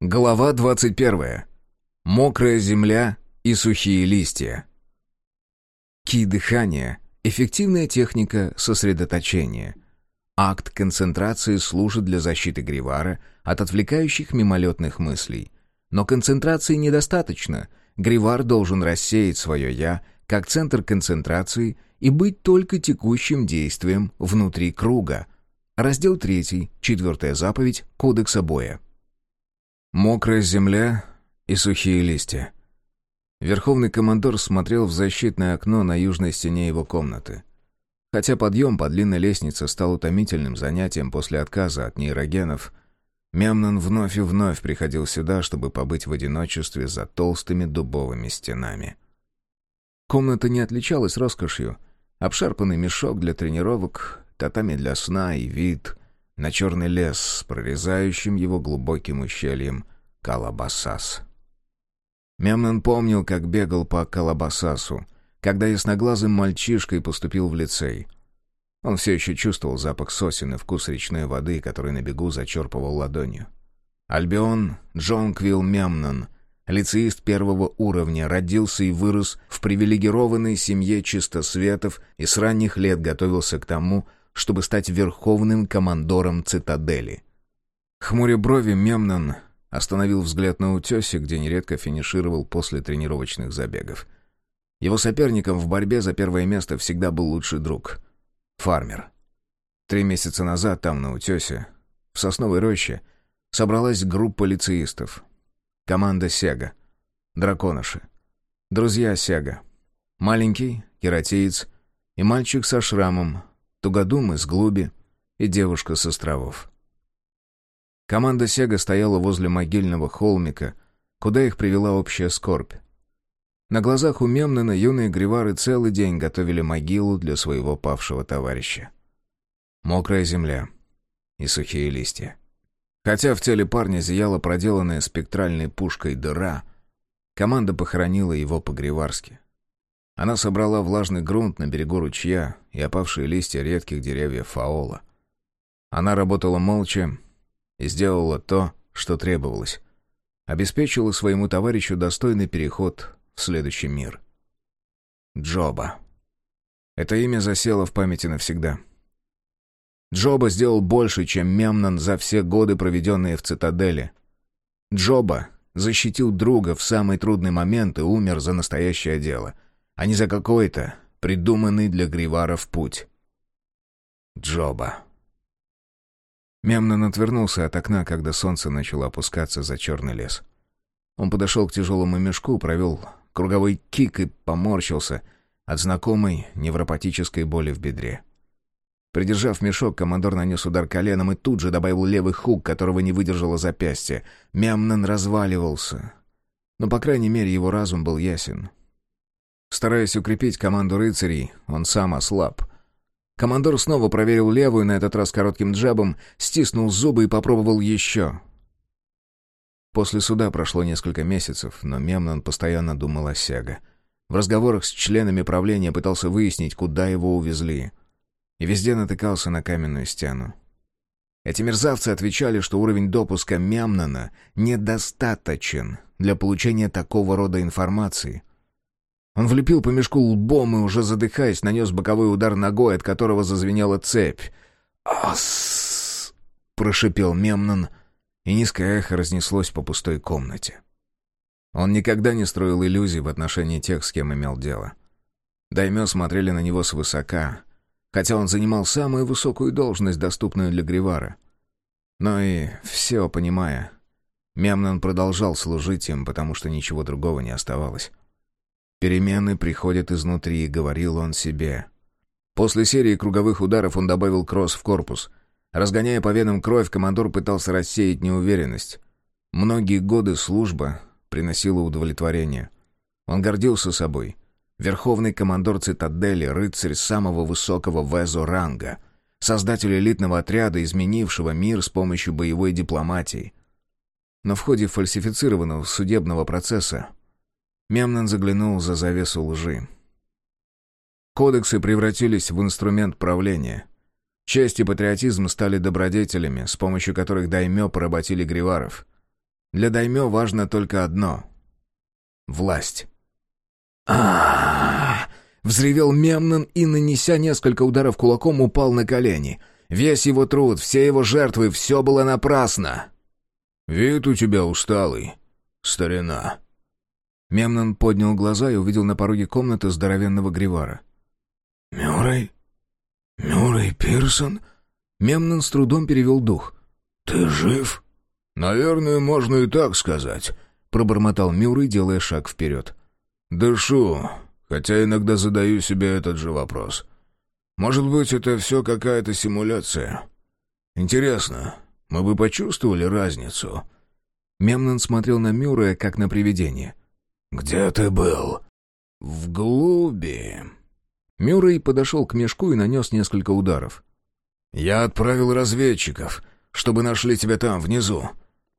Глава 21. Мокрая земля и сухие листья. Ки-дыхание – эффективная техника сосредоточения. Акт концентрации служит для защиты Гривара от отвлекающих мимолетных мыслей. Но концентрации недостаточно. Гривар должен рассеять свое «я» как центр концентрации и быть только текущим действием внутри круга. Раздел 3, четвертая заповедь Кодекса боя. Мокрая земля и сухие листья. Верховный командор смотрел в защитное окно на южной стене его комнаты. Хотя подъем по длинной лестнице стал утомительным занятием после отказа от нейрогенов, Мемнон вновь и вновь приходил сюда, чтобы побыть в одиночестве за толстыми дубовыми стенами. Комната не отличалась роскошью. Обшарпанный мешок для тренировок, татами для сна и вид на черный лес с прорезающим его глубоким ущельем Калабасас. Мемнон помнил, как бегал по Калабасасу, когда ясноглазым мальчишкой поступил в лицей. Он все еще чувствовал запах сосен и вкус речной воды, который на бегу зачерпывал ладонью. Альбион Джон Квилл Мемнон, лицеист первого уровня, родился и вырос в привилегированной семье чистосветов и с ранних лет готовился к тому, чтобы стать верховным командором цитадели. Хмуря брови, Мемнон остановил взгляд на утесе, где нередко финишировал после тренировочных забегов. Его соперником в борьбе за первое место всегда был лучший друг — фармер. Три месяца назад там, на утесе, в сосновой роще, собралась группа лицеистов. Команда Сега, драконыши, друзья Сега, маленький, кератеец и мальчик со шрамом, тугодум из глуби и девушка с островов. Команда Сега стояла возле могильного холмика, куда их привела общая скорбь. На глазах у Мемнена юные гривары целый день готовили могилу для своего павшего товарища. Мокрая земля и сухие листья. Хотя в теле парня зияла проделанная спектральной пушкой дыра, команда похоронила его по-гриварски. Она собрала влажный грунт на берегу ручья и опавшие листья редких деревьев фаола. Она работала молча и сделала то, что требовалось. Обеспечила своему товарищу достойный переход в следующий мир. Джоба. Это имя засело в памяти навсегда. Джоба сделал больше, чем Мемнон за все годы, проведенные в цитадели. Джоба защитил друга в самый трудный момент и умер за настоящее дело — а не за какой-то придуманный для гриваров путь. Джоба. Мемнон отвернулся от окна, когда солнце начало опускаться за черный лес. Он подошел к тяжелому мешку, провел круговой кик и поморщился от знакомой невропатической боли в бедре. Придержав мешок, командор нанес удар коленом и тут же добавил левый хук, которого не выдержало запястье. Мемнон разваливался. Но, по крайней мере, его разум был ясен. Стараясь укрепить команду рыцарей, он сам ослаб. Командор снова проверил левую, на этот раз коротким джабом, стиснул зубы и попробовал еще. После суда прошло несколько месяцев, но Мемнон постоянно думал о Сега. В разговорах с членами правления пытался выяснить, куда его увезли. И везде натыкался на каменную стену. Эти мерзавцы отвечали, что уровень допуска Мемнона недостаточен для получения такого рода информации — он влепил по мешку лбом и, уже задыхаясь, нанес боковой удар ногой, от которого зазвенела цепь. «Ас!» — прошипел Мемнон, и низкое эхо разнеслось по пустой комнате. Он никогда не строил иллюзий в отношении тех, с кем имел дело. Даймё смотрели на него свысока, хотя он занимал самую высокую должность, доступную для Гривара. Но и все понимая, Мемнон продолжал служить им, потому что ничего другого не оставалось. «Перемены приходят изнутри», — говорил он себе. После серии круговых ударов он добавил кросс в корпус. Разгоняя по венам кровь, командор пытался рассеять неуверенность. Многие годы служба приносила удовлетворение. Он гордился собой. Верховный командор цитадели, рыцарь самого высокого везо ранга, создатель элитного отряда, изменившего мир с помощью боевой дипломатии. Но в ходе фальсифицированного судебного процесса Мемнон заглянул за завесу лжи. Кодексы превратились в инструмент правления. Честь и патриотизм стали добродетелями, с помощью которых даймё поработили гриваров. Для даймё важно только одно — власть. а Взревел Мемнон и, нанеся несколько ударов кулаком, упал на колени. Весь его труд, все его жертвы — все было напрасно. «Вид у тебя усталый, старина». Мемнон поднял глаза и увидел на пороге комнаты здоровенного гривара. «Мюррей? Мюррей Пирсон?» Мемнон с трудом перевел дух. «Ты жив?» «Наверное, можно и так сказать», — пробормотал Мюррей, делая шаг вперед. «Дышу, хотя иногда задаю себе этот же вопрос. Может быть, это все какая-то симуляция? Интересно, мы бы почувствовали разницу?» Мемнон смотрел на Мюррея, как на привидение. «Где ты был?» «В глуби». Мюррей подошел к мешку и нанес несколько ударов. «Я отправил разведчиков, чтобы нашли тебя там, внизу.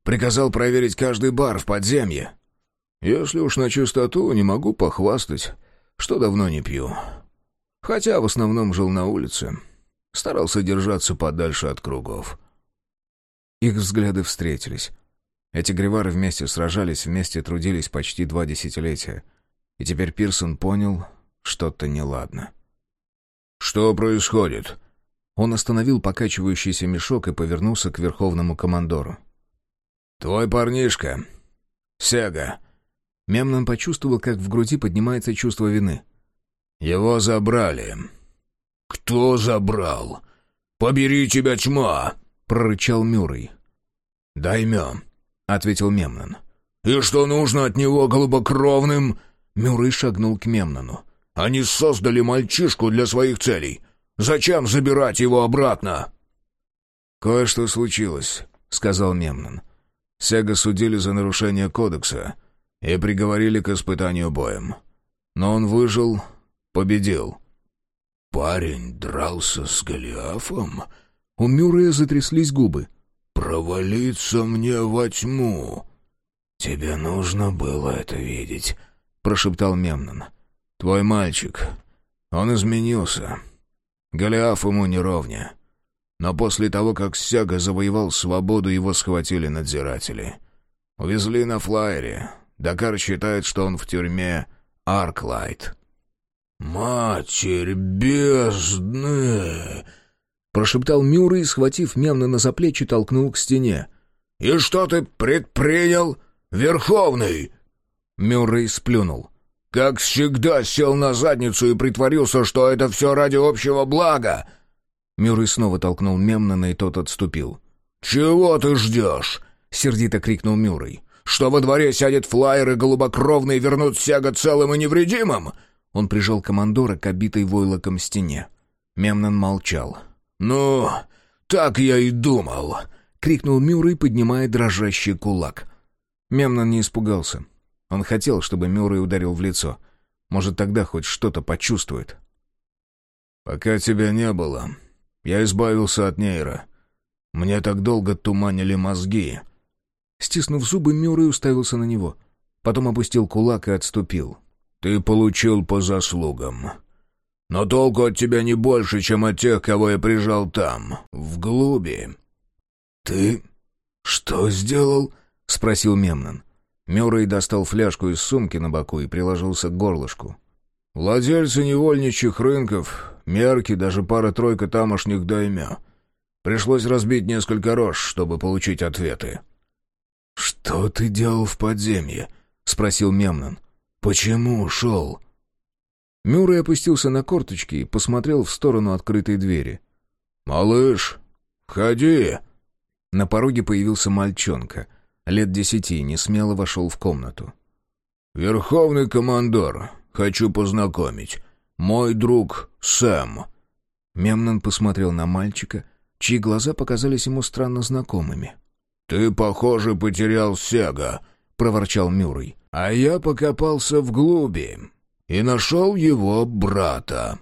Приказал проверить каждый бар в подземье. Если уж на чистоту, не могу похвастать, что давно не пью. Хотя в основном жил на улице. Старался держаться подальше от кругов». Их взгляды встретились. Эти гривары вместе сражались, вместе трудились почти два десятилетия. И теперь Пирсон понял, что-то неладно. «Что происходит?» Он остановил покачивающийся мешок и повернулся к верховному командору. «Твой парнишка. Сега». Мемнон почувствовал, как в груди поднимается чувство вины. «Его забрали». «Кто забрал? Побери тебя, тьма!» — прорычал Мюррей. «Даймё», — ответил Мемнон. «И что нужно от него голубокровным?» Мюррей шагнул к Мемнону. «Они создали мальчишку для своих целей. Зачем забирать его обратно?» «Кое-что случилось», — сказал Мемнон. Сега судили за нарушение кодекса и приговорили к испытанию боем. Но он выжил, победил. «Парень дрался с Голиафом?» У Мюррея затряслись губы. «Провалиться мне во тьму!» «Тебе нужно было это видеть», — прошептал Мемнон. «Твой мальчик. Он изменился. Голиаф ему не ровня. Но после того, как Сяга завоевал свободу, его схватили надзиратели. Увезли на флайере. Дакар считает, что он в тюрьме Арклайт». «Матерь бездны!» — прошептал Мюррей, схватив Мемнона за плечи, толкнул к стене. «И что ты предпринял, Верховный?» Мюррей сплюнул. «Как всегда сел на задницу и притворился, что это все ради общего блага!» Мюррей снова толкнул Мемнона, и тот отступил. «Чего ты ждешь?» — сердито крикнул Мюррей. «Что во дворе сядет флайер и голубокровный вернут Сяга целым и невредимым?» Он прижал командора к обитой войлоком стене. Мемнон молчал. «Ну, так я и думал!» — крикнул Мюррей, поднимая дрожащий кулак. Мемнон не испугался. Он хотел, чтобы Мюррей ударил в лицо. Может, тогда хоть что-то почувствует. «Пока тебя не было, я избавился от нейра. Мне так долго туманили мозги». Стиснув зубы, Мюррей уставился на него. Потом опустил кулак и отступил. «Ты получил по заслугам. Но толку от тебя не больше, чем от тех, кого я прижал там, в глуби». «Ты что сделал?» — спросил Мемнон. Мюррей достал фляжку из сумки на боку и приложился к горлышку. «Владельцы невольничьих рынков, мерки, даже пара-тройка тамошних даймё. Пришлось разбить несколько рож, чтобы получить ответы». «Что ты делал в подземье?» — спросил Мемнон. «Почему ушел?» Мюррей опустился на корточки и посмотрел в сторону открытой двери. «Малыш, входи!» На пороге появился мальчонка. Лет десяти, не смело вошел в комнату. «Верховный командор, хочу познакомить. Мой друг Сэм». Мемнон посмотрел на мальчика, чьи глаза показались ему странно знакомыми. «Ты, похоже, потерял Сега», — проворчал Мюррей. «А я покопался в глуби и нашел его брата».